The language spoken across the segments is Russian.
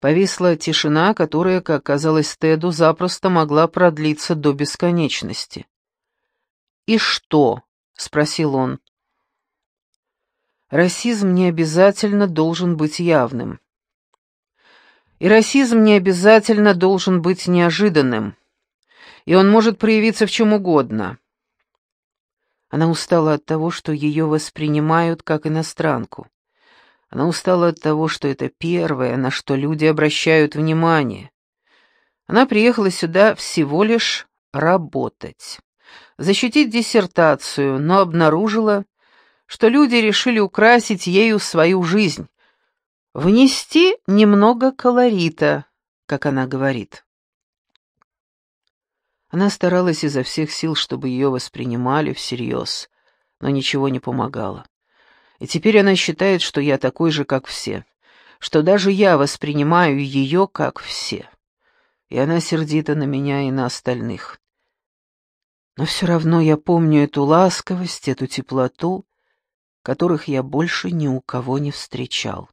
Повисла тишина, которая, как казалось Теду, запросто могла продлиться до бесконечности. «И что?» — спросил он. «Расизм не обязательно должен быть явным. И расизм не обязательно должен быть неожиданным. И он может проявиться в чем угодно». Она устала от того, что ее воспринимают как иностранку. Она устала от того, что это первое, на что люди обращают внимание. Она приехала сюда всего лишь работать, защитить диссертацию, но обнаружила, что люди решили украсить ею свою жизнь, внести немного колорита, как она говорит. Она старалась изо всех сил, чтобы ее воспринимали всерьез, но ничего не помогало. И теперь она считает, что я такой же, как все, что даже я воспринимаю ее, как все. И она сердита на меня и на остальных. Но все равно я помню эту ласковость, эту теплоту, которых я больше ни у кого не встречал.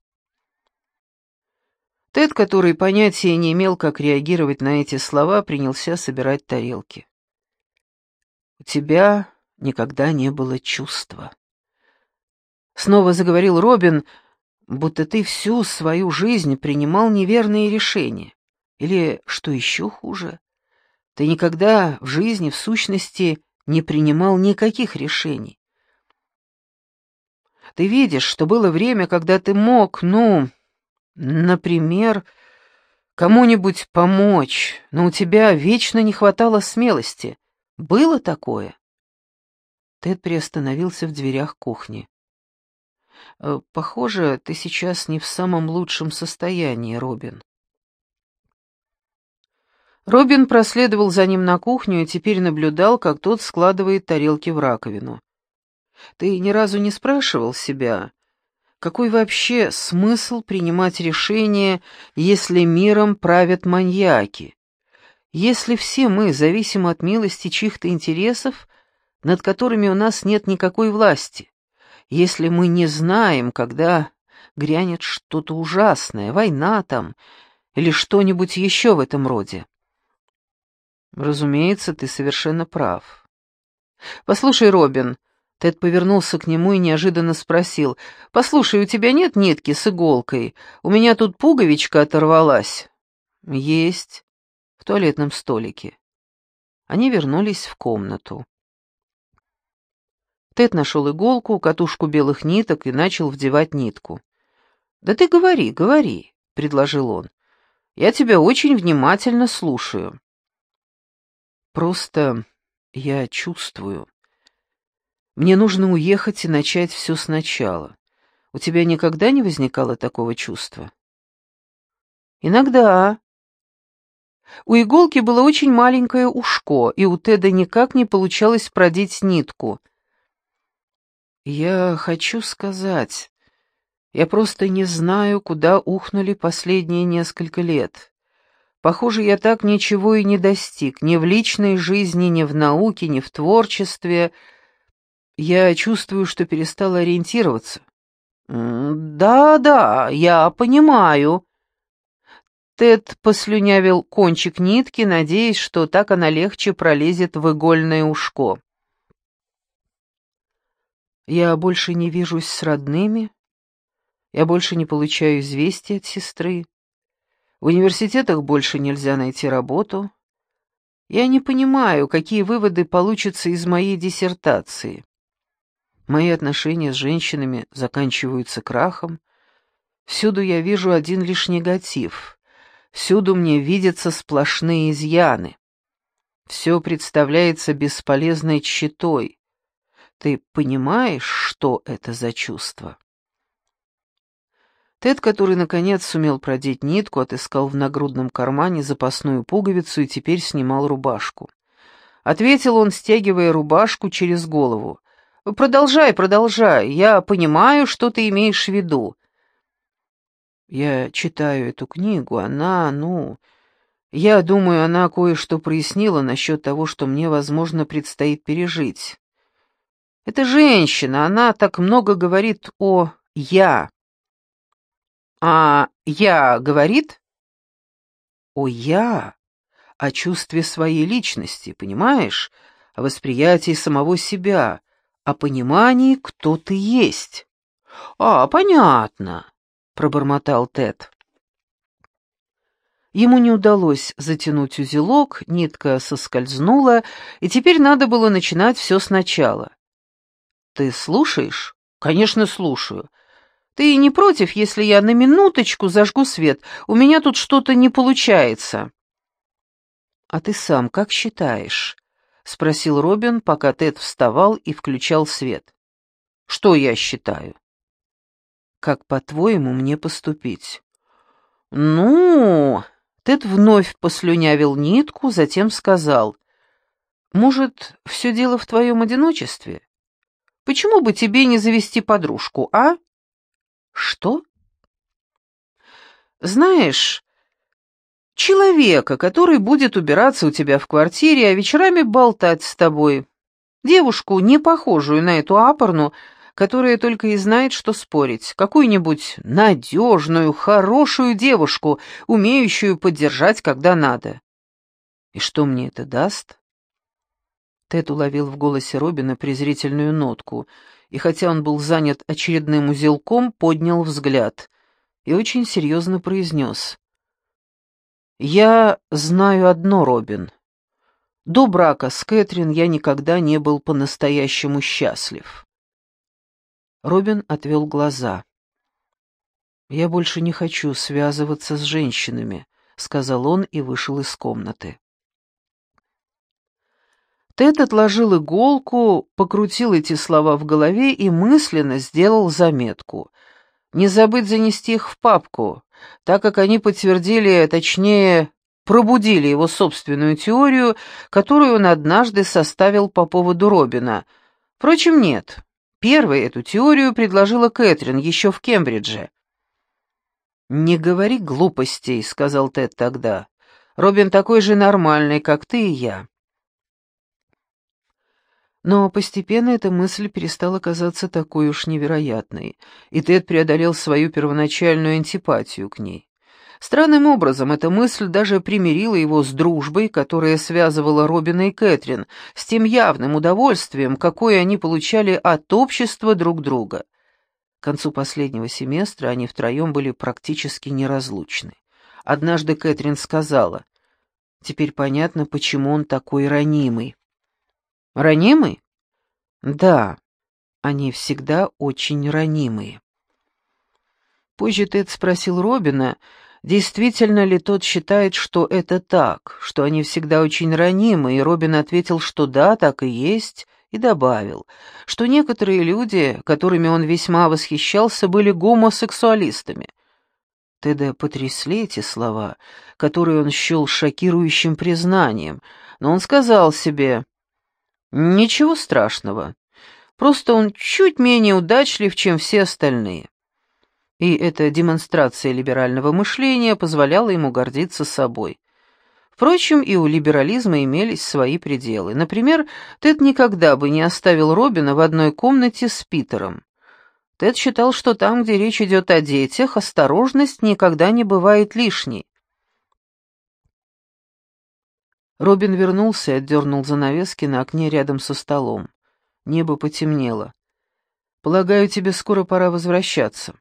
Тед, который понятия не имел, как реагировать на эти слова, принялся собирать тарелки. «У тебя никогда не было чувства». Снова заговорил Робин, будто ты всю свою жизнь принимал неверные решения. Или, что еще хуже, ты никогда в жизни, в сущности, не принимал никаких решений. Ты видишь, что было время, когда ты мог, ну, например, кому-нибудь помочь, но у тебя вечно не хватало смелости. Было такое?» Тед приостановился в дверях кухни. Э, «Похоже, ты сейчас не в самом лучшем состоянии, Робин». Робин проследовал за ним на кухню и теперь наблюдал, как тот складывает тарелки в раковину. «Ты ни разу не спрашивал себя, какой вообще смысл принимать решения, если миром правят маньяки? Если все мы зависим от милости чьих-то интересов, над которыми у нас нет никакой власти? Если мы не знаем, когда грянет что-то ужасное, война там или что-нибудь еще в этом роде. Разумеется, ты совершенно прав. Послушай, Робин, Тед повернулся к нему и неожиданно спросил, «Послушай, у тебя нет нитки с иголкой? У меня тут пуговичка оторвалась». «Есть. В туалетном столике». Они вернулись в комнату. Тед нашел иголку, катушку белых ниток и начал вдевать нитку. «Да ты говори, говори», — предложил он. «Я тебя очень внимательно слушаю». «Просто я чувствую. Мне нужно уехать и начать все сначала. У тебя никогда не возникало такого чувства?» «Иногда», у иголки было очень маленькое ушко, и у Теда никак не получалось продеть нитку — я хочу сказать, я просто не знаю, куда ухнули последние несколько лет. Похоже, я так ничего и не достиг, ни в личной жизни, ни в науке, ни в творчестве. Я чувствую, что перестал ориентироваться. «Да-да, я понимаю». Тед послюнявил кончик нитки, надеясь, что так она легче пролезет в игольное ушко. Я больше не вижусь с родными, я больше не получаю известий от сестры, в университетах больше нельзя найти работу. Я не понимаю, какие выводы получатся из моей диссертации. Мои отношения с женщинами заканчиваются крахом. Всюду я вижу один лишь негатив. Всюду мне видятся сплошные изъяны. Все представляется бесполезной тщетой. Ты понимаешь, что это за чувство?» Тед, который наконец сумел продеть нитку, отыскал в нагрудном кармане запасную пуговицу и теперь снимал рубашку. Ответил он, стягивая рубашку через голову. «Продолжай, продолжай. Я понимаю, что ты имеешь в виду». «Я читаю эту книгу. Она, ну...» «Я думаю, она кое-что прояснила насчет того, что мне, возможно, предстоит пережить. Это женщина, она так много говорит о «я». А «я» говорит? о «я», о чувстве своей личности, понимаешь? О восприятии самого себя, о понимании, кто ты есть. «А, понятно», — пробормотал Тед. Ему не удалось затянуть узелок, нитка соскользнула, и теперь надо было начинать все сначала. «Ты слушаешь?» «Конечно, слушаю. Ты не против, если я на минуточку зажгу свет? У меня тут что-то не получается». «А ты сам как считаешь?» — спросил Робин, пока Тед вставал и включал свет. «Что я считаю?» «Как, по-твоему, мне поступить?» «Ну...» Тед вновь послюнявил нитку, затем сказал. «Может, все дело в твоем одиночестве? Почему бы тебе не завести подружку, а?» «Что?» «Знаешь, человека, который будет убираться у тебя в квартире, а вечерами болтать с тобой. Девушку, не похожую на эту апорну, которая только и знает, что спорить, какую-нибудь надежную, хорошую девушку, умеющую поддержать, когда надо. И что мне это даст? Тед уловил в голосе Робина презрительную нотку, и хотя он был занят очередным узелком, поднял взгляд и очень серьезно произнес. «Я знаю одно, Робин. До брака с Кэтрин я никогда не был по-настоящему счастлив. Робин отвел глаза. «Я больше не хочу связываться с женщинами», — сказал он и вышел из комнаты. Тед отложил иголку, покрутил эти слова в голове и мысленно сделал заметку. Не забыть занести их в папку, так как они подтвердили, точнее, пробудили его собственную теорию, которую он однажды составил по поводу Робина. Впрочем, нет, Первой эту теорию предложила Кэтрин еще в Кембридже. «Не говори глупостей», — сказал Тед тогда. «Робин такой же нормальный, как ты и я». Но постепенно эта мысль перестала казаться такой уж невероятной, и Тед преодолел свою первоначальную антипатию к ней. Странным образом эта мысль даже примирила его с дружбой, которая связывала Робина и Кэтрин, с тем явным удовольствием, какое они получали от общества друг друга. К концу последнего семестра они втроем были практически неразлучны. Однажды Кэтрин сказала, «Теперь понятно, почему он такой ранимый». «Ранимый?» «Да, они всегда очень ранимые». Позже Тед спросил Робина, действительно ли тот считает, что это так, что они всегда очень ранимы, и Робин ответил, что да, так и есть, и добавил, что некоторые люди, которыми он весьма восхищался, были гомосексуалистами. Теда потрясли эти слова, которые он счел шокирующим признанием, но он сказал себе, «Ничего страшного, просто он чуть менее удачлив, чем все остальные» и эта демонстрация либерального мышления позволяла ему гордиться собой. Впрочем, и у либерализма имелись свои пределы. Например, Тед никогда бы не оставил Робина в одной комнате с Питером. Тед считал, что там, где речь идет о детях, осторожность никогда не бывает лишней. Робин вернулся и отдернул занавески на окне рядом со столом. Небо потемнело. «Полагаю, тебе скоро пора возвращаться».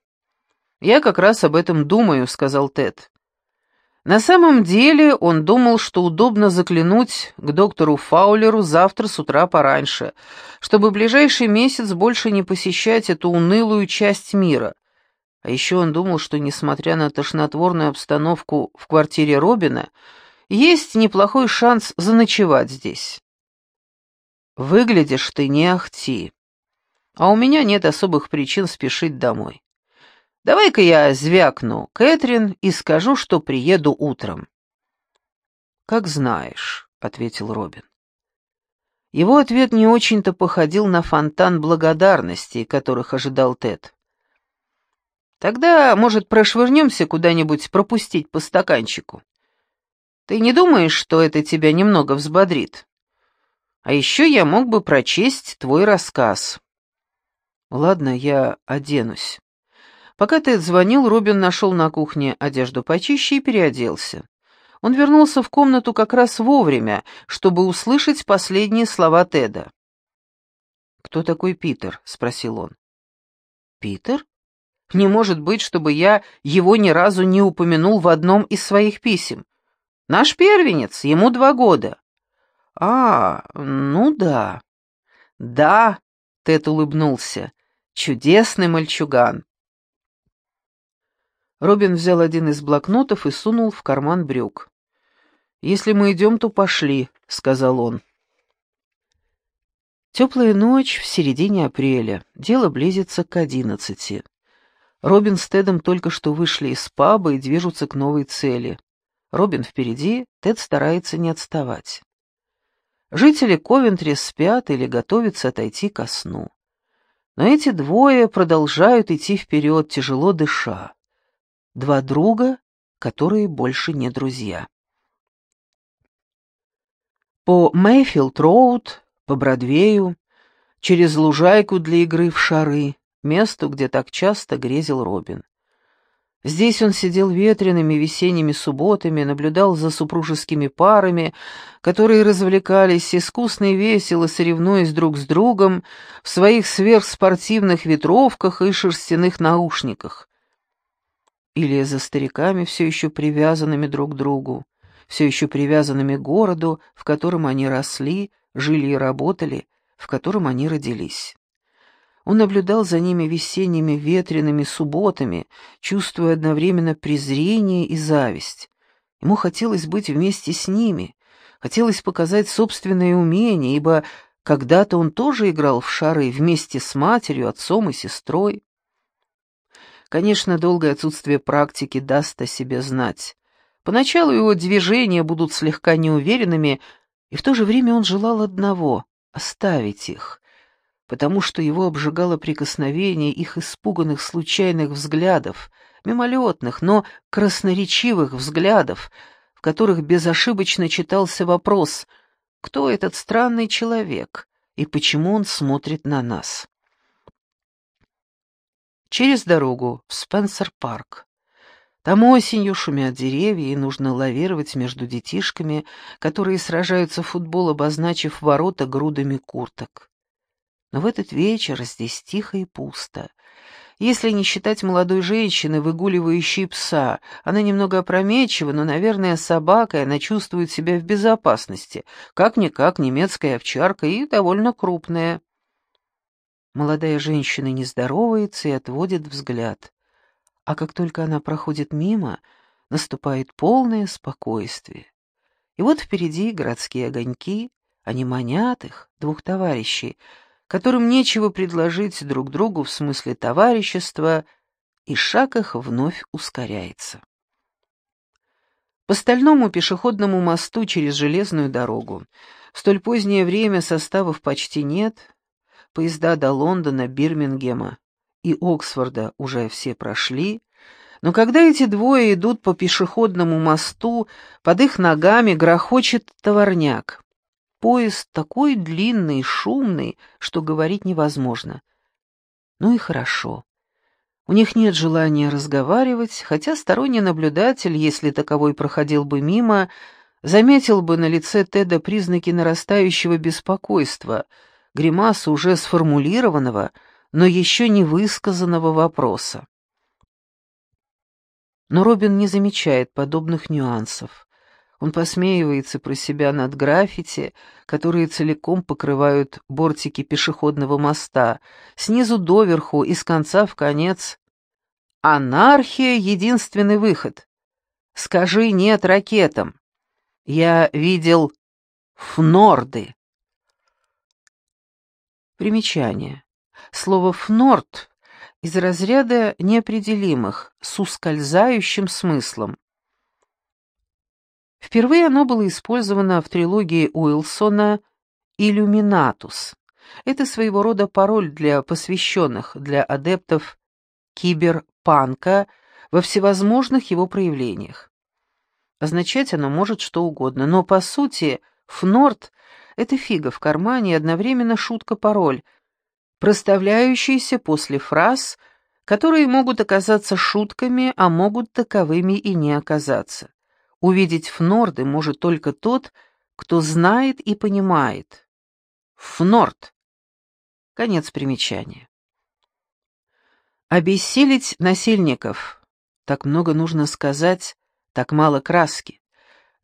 «Я как раз об этом думаю», — сказал Тед. На самом деле он думал, что удобно заглянуть к доктору Фаулеру завтра с утра пораньше, чтобы ближайший месяц больше не посещать эту унылую часть мира. А еще он думал, что, несмотря на тошнотворную обстановку в квартире Робина, есть неплохой шанс заночевать здесь. «Выглядишь ты не ахти, а у меня нет особых причин спешить домой. Давай-ка я звякну Кэтрин и скажу, что приеду утром». «Как знаешь», — ответил Робин. Его ответ не очень-то походил на фонтан благодарности, которых ожидал Тед. «Тогда, может, прошвырнемся куда-нибудь пропустить по стаканчику? Ты не думаешь, что это тебя немного взбодрит? А еще я мог бы прочесть твой рассказ». «Ладно, я оденусь». Пока Тед звонил, Робин нашел на кухне одежду почище и переоделся. Он вернулся в комнату как раз вовремя, чтобы услышать последние слова Теда. «Кто такой Питер?» — спросил он. «Питер? Не может быть, чтобы я его ни разу не упомянул в одном из своих писем. Наш первенец, ему два года». «А, ну да». «Да», — Тед улыбнулся, — «чудесный мальчуган». Робин взял один из блокнотов и сунул в карман брюк. «Если мы идем, то пошли», — сказал он. Теплая ночь в середине апреля. Дело близится к одиннадцати. Робин с Тедом только что вышли из паба и движутся к новой цели. Робин впереди, Тед старается не отставать. Жители Ковентри спят или готовятся отойти ко сну. Но эти двое продолжают идти вперед, тяжело дыша. Два друга, которые больше не друзья. По Мэйфилд-Роуд, по Бродвею, через лужайку для игры в шары, месту, где так часто грезил Робин. Здесь он сидел ветреными весенними субботами, наблюдал за супружескими парами, которые развлекались искусно и весело, соревнуясь друг с другом в своих сверхспортивных ветровках и шерстяных наушниках, или за стариками, все еще привязанными друг к другу, все еще привязанными к городу, в котором они росли, жили и работали, в котором они родились. Он наблюдал за ними весенними ветреными субботами, чувствуя одновременно презрение и зависть. Ему хотелось быть вместе с ними, хотелось показать собственное умение, ибо когда-то он тоже играл в шары вместе с матерью, отцом и сестрой. Конечно, долгое отсутствие практики даст о себе знать. Поначалу его движения будут слегка неуверенными, и в то же время он желал одного — оставить их, потому что его обжигало прикосновение их испуганных случайных взглядов, мимолетных, но красноречивых взглядов, в которых безошибочно читался вопрос «Кто этот странный человек?» и почему он смотрит на нас через дорогу в Спенсер-парк. Там осенью шумят деревья, и нужно лавировать между детишками, которые сражаются в футбол, обозначив ворота грудами курток. Но в этот вечер здесь тихо и пусто. Если не считать молодой женщины, выгуливающей пса, она немного опрометчива, но, наверное, собака, она чувствует себя в безопасности. Как-никак немецкая овчарка и довольно крупная. Молодая женщина не здоровается и отводит взгляд. А как только она проходит мимо, наступает полное спокойствие. И вот впереди городские огоньки, они манят их, двух товарищей, которым нечего предложить друг другу в смысле товарищества, и шаг их вновь ускоряется. По стальному пешеходному мосту через железную дорогу. В столь позднее время составов почти нет, Поезда до Лондона, Бирмингема и Оксфорда уже все прошли, но когда эти двое идут по пешеходному мосту, под их ногами грохочет товарняк. Поезд такой длинный и шумный, что говорить невозможно. Ну и хорошо. У них нет желания разговаривать, хотя сторонний наблюдатель, если таковой проходил бы мимо, заметил бы на лице Теда признаки нарастающего беспокойства — гримасу уже сформулированного, но еще не высказанного вопроса. Но Робин не замечает подобных нюансов. Он посмеивается про себя над граффити, которые целиком покрывают бортики пешеходного моста, снизу доверху и с конца в конец. «Анархия — единственный выход. Скажи «нет» ракетам. Я видел фнорды». Примечание. Слово «фнорт» из разряда неопределимых, с ускользающим смыслом. Впервые оно было использовано в трилогии Уилсона «Иллюминатус». Это своего рода пароль для посвященных, для адептов киберпанка во всевозможных его проявлениях. Означать оно может что угодно, но по сути «фнорт» Это фига в кармане и одновременно шутка-пароль, проставляющийся после фраз, которые могут оказаться шутками, а могут таковыми и не оказаться. Увидеть фнорды может только тот, кто знает и понимает. Фнорд. Конец примечания. Обессилить насильников. Так много нужно сказать, так мало краски.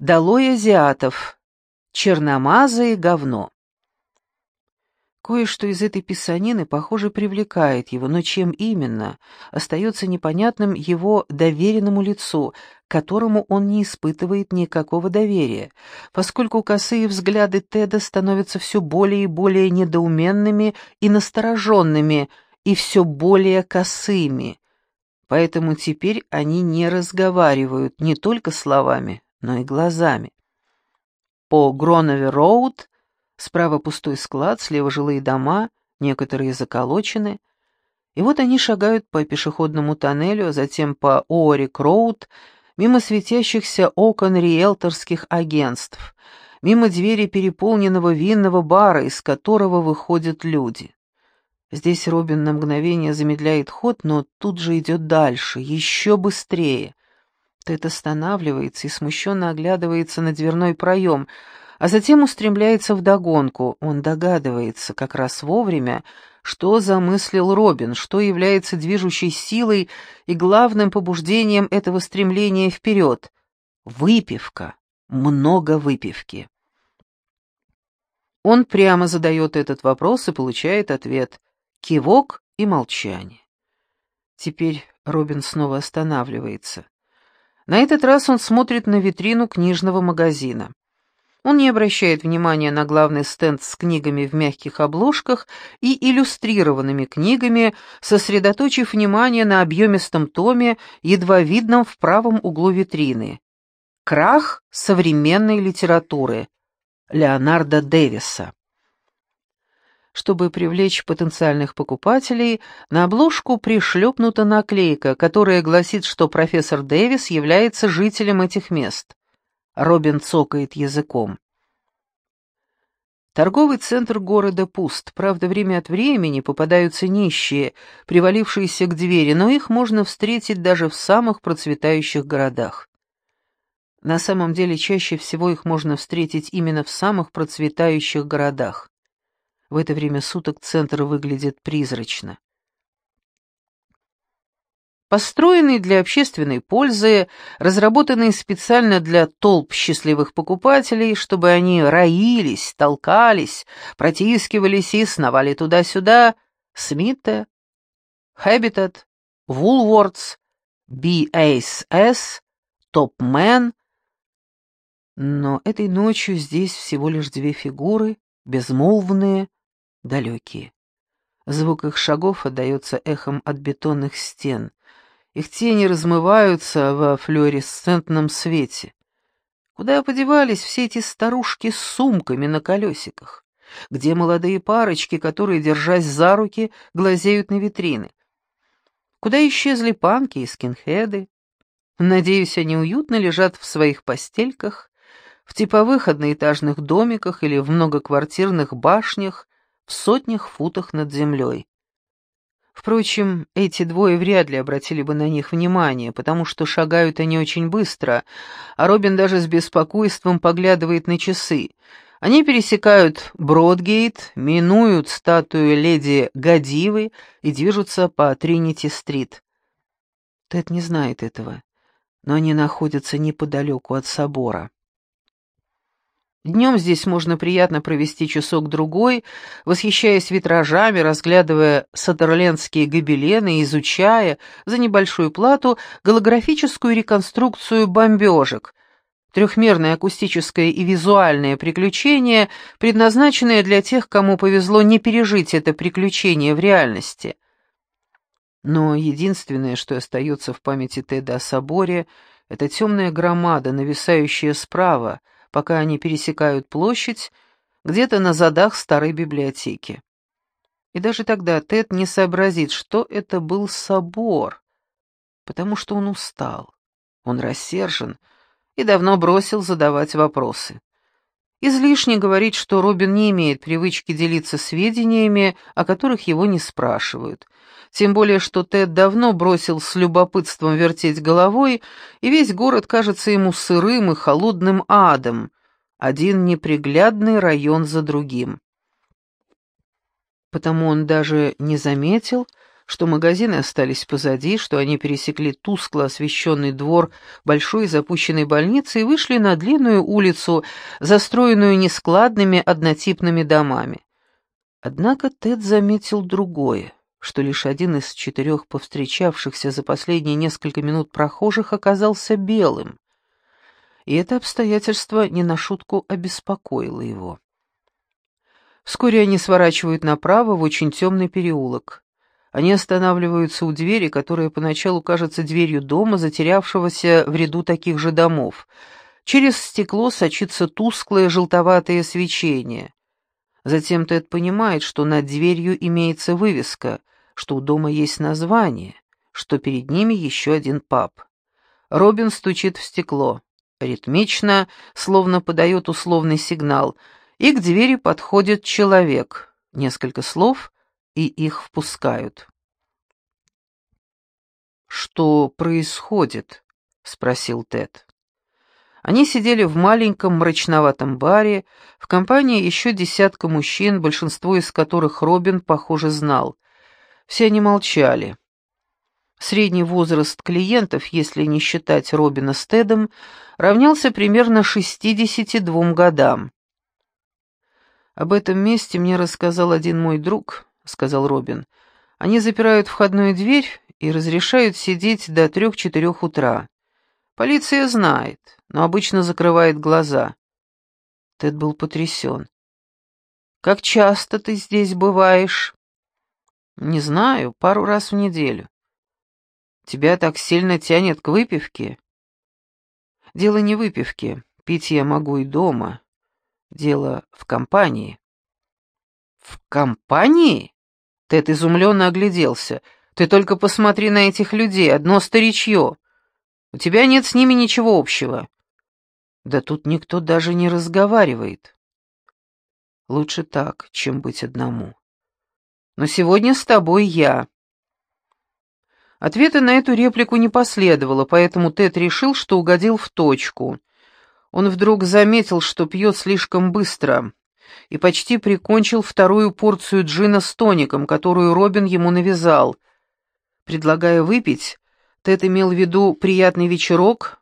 Долой азиатов. Черномазые говно. Кое-что из этой писанины, похоже, привлекает его, но чем именно, остается непонятным его доверенному лицу, которому он не испытывает никакого доверия, поскольку косые взгляды Теда становятся все более и более недоуменными и настороженными, и все более косыми. Поэтому теперь они не разговаривают не только словами, но и глазами. По Гронове-Роуд Справа пустой склад, слева жилые дома, некоторые заколочены. И вот они шагают по пешеходному тоннелю, а затем по Оорик-Роуд, мимо светящихся окон риэлторских агентств, мимо двери переполненного винного бара, из которого выходят люди. Здесь Робин на мгновение замедляет ход, но тут же идет дальше, еще быстрее. Тед останавливается и смущенно оглядывается на дверной проем — а затем устремляется в догонку. Он догадывается как раз вовремя, что замыслил Робин, что является движущей силой и главным побуждением этого стремления вперед. Выпивка. Много выпивки. Он прямо задает этот вопрос и получает ответ. Кивок и молчание. Теперь Робин снова останавливается. На этот раз он смотрит на витрину книжного магазина. Он не обращает внимания на главный стенд с книгами в мягких обложках и иллюстрированными книгами, сосредоточив внимание на объемистом томе, едва видном в правом углу витрины. «Крах современной литературы» Леонардо Дэвиса. Чтобы привлечь потенциальных покупателей, на обложку пришлепнута наклейка, которая гласит, что профессор Дэвис является жителем этих мест. Робин цокает языком. Торговый центр города пуст, правда, время от времени попадаются нищие, привалившиеся к двери, но их можно встретить даже в самых процветающих городах. На самом деле, чаще всего их можно встретить именно в самых процветающих городах. В это время суток центр выглядит призрачно. Построенный для общественной пользы, разработанный специально для толп счастливых покупателей, чтобы они роились, толкались, протискивались и сновали туда-сюда, Смита, Хэбитат, Вулвордс, BASS, Топмен. Но этой ночью здесь всего лишь две фигуры, безмолвные, далекие. Звук их шагов отдается эхом от бетонных стен. Их тени размываются во флуоресцентном свете. Куда подевались все эти старушки с сумками на колесиках? Где молодые парочки, которые, держась за руки, глазеют на витрины? Куда исчезли панки и скинхеды? Надеюсь, они уютно лежат в своих постельках, в типовых одноэтажных домиках или в многоквартирных башнях в сотнях футах над землей. Впрочем, эти двое вряд ли обратили бы на них внимание, потому что шагают они очень быстро, а Робин даже с беспокойством поглядывает на часы. Они пересекают Бродгейт, минуют статую леди Гадивы и движутся по Тринити-стрит. Тед не знает этого, но они находятся неподалеку от собора. Днем здесь можно приятно провести часок-другой, восхищаясь витражами, разглядывая сатерлендские гобелены изучая за небольшую плату голографическую реконструкцию бомбежек. Трехмерное акустическое и визуальное приключение, предназначенное для тех, кому повезло не пережить это приключение в реальности. Но единственное, что остается в памяти Теда о соборе, это темная громада, нависающая справа, пока они пересекают площадь, где-то на задах старой библиотеки. И даже тогда Тед не сообразит, что это был собор, потому что он устал, он рассержен и давно бросил задавать вопросы. Излишне говорить, что Робин не имеет привычки делиться сведениями, о которых его не спрашивают. Тем более, что Тед давно бросил с любопытством вертеть головой, и весь город кажется ему сырым и холодным адом, один неприглядный район за другим. Потому он даже не заметил, что магазины остались позади, что они пересекли тускло освещенный двор большой запущенной больницы и вышли на длинную улицу, застроенную нескладными однотипными домами. Однако Тед заметил другое, что лишь один из четырех повстречавшихся за последние несколько минут прохожих оказался белым, и это обстоятельство не на шутку обеспокоило его. Вскоре они сворачивают направо в очень темный переулок. Они останавливаются у двери, которая поначалу кажется дверью дома, затерявшегося в ряду таких же домов. Через стекло сочится тусклое желтоватое свечение. Затем Тед понимает, что над дверью имеется вывеска, что у дома есть название, что перед ними еще один паб. Робин стучит в стекло, ритмично, словно подает условный сигнал, и к двери подходит человек. Несколько слов — и их впускают. «Что происходит?» — спросил Тед. Они сидели в маленьком мрачноватом баре, в компании еще десятка мужчин, большинство из которых Робин, похоже, знал. Все они молчали. Средний возраст клиентов, если не считать Робина с Тедом, равнялся примерно 62 годам. Об этом месте мне рассказал один мой друг, сказал Робин. «Они запирают входную дверь и разрешают сидеть до трех-четырех утра. Полиция знает, но обычно закрывает глаза». Тед был потрясен. «Как часто ты здесь бываешь?» «Не знаю, пару раз в неделю». «Тебя так сильно тянет к выпивке?» «Дело не в выпивке. Пить я могу и дома. Дело в компании». «В компании?» Тед изумленно огляделся. «Ты только посмотри на этих людей, одно старичье. У тебя нет с ними ничего общего». «Да тут никто даже не разговаривает». «Лучше так, чем быть одному». «Но сегодня с тобой я». Ответа на эту реплику не последовало, поэтому Тед решил, что угодил в точку. Он вдруг заметил, что пьет слишком быстро и почти прикончил вторую порцию джина с тоником, которую Робин ему навязал. Предлагая выпить, Тед имел в виду приятный вечерок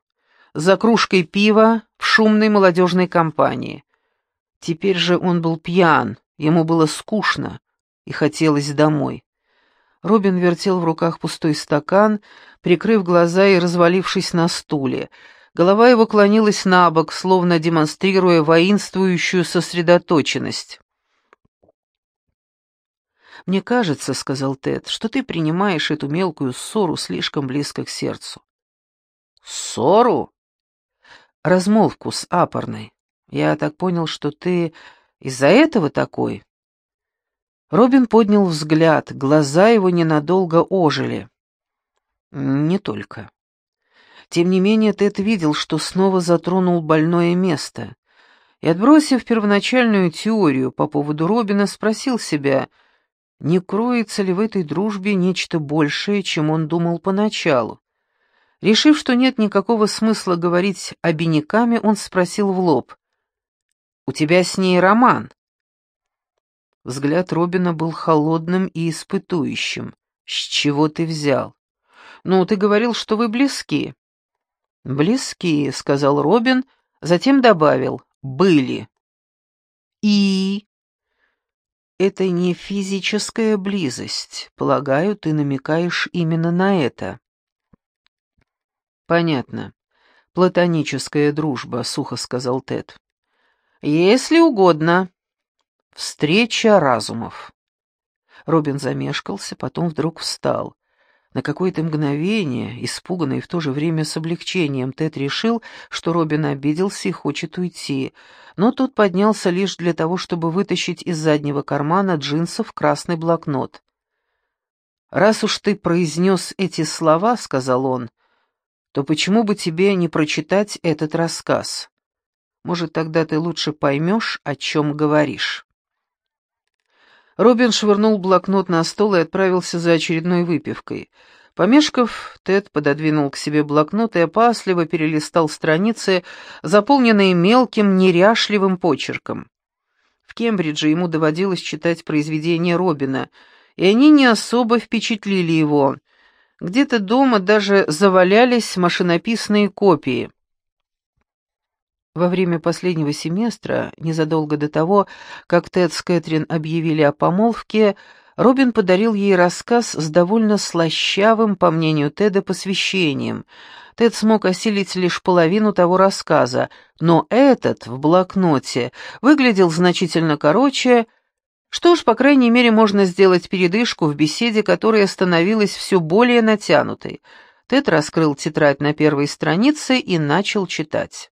за кружкой пива в шумной молодежной компании. Теперь же он был пьян, ему было скучно и хотелось домой. Робин вертел в руках пустой стакан, прикрыв глаза и развалившись на стуле — Голова его клонилась на бок, словно демонстрируя воинствующую сосредоточенность. «Мне кажется, — сказал Тед, — что ты принимаешь эту мелкую ссору слишком близко к сердцу». «Ссору?» «Размолвку с Апорной. Я так понял, что ты из-за этого такой?» Робин поднял взгляд, глаза его ненадолго ожили. «Не только. Тем не менее, Тед видел, что снова затронул больное место. И, отбросив первоначальную теорию по поводу Робина, спросил себя, не кроется ли в этой дружбе нечто большее, чем он думал поначалу. Решив, что нет никакого смысла говорить обиняками, он спросил в лоб. «У тебя с ней роман?» Взгляд Робина был холодным и испытующим. «С чего ты взял?» «Ну, ты говорил, что вы близки». «Близкие», — сказал Робин, затем добавил «были». «И...» «Это не физическая близость. Полагаю, ты намекаешь именно на это». «Понятно. Платоническая дружба», — сухо сказал Тед. «Если угодно. Встреча разумов». Робин замешкался, потом вдруг встал. На какое-то мгновение, испуганно и в то же время с облегчением, Тед решил, что Робин обиделся и хочет уйти, но тот поднялся лишь для того, чтобы вытащить из заднего кармана джинсов красный блокнот. «Раз уж ты произнес эти слова, — сказал он, — то почему бы тебе не прочитать этот рассказ? Может, тогда ты лучше поймешь, о чем говоришь». Робин швырнул блокнот на стол и отправился за очередной выпивкой. Помешков, Тед пододвинул к себе блокнот и опасливо перелистал страницы, заполненные мелким, неряшливым почерком. В Кембридже ему доводилось читать произведения Робина, и они не особо впечатлили его. Где-то дома даже завалялись машинописные копии. Во время последнего семестра, незадолго до того, как Тед с Кэтрин объявили о помолвке, Робин подарил ей рассказ с довольно слащавым, по мнению Теда, посвящением. Тед смог осилить лишь половину того рассказа, но этот, в блокноте, выглядел значительно короче. Что ж, по крайней мере, можно сделать передышку в беседе, которая становилась все более натянутой. Тед раскрыл тетрадь на первой странице и начал читать.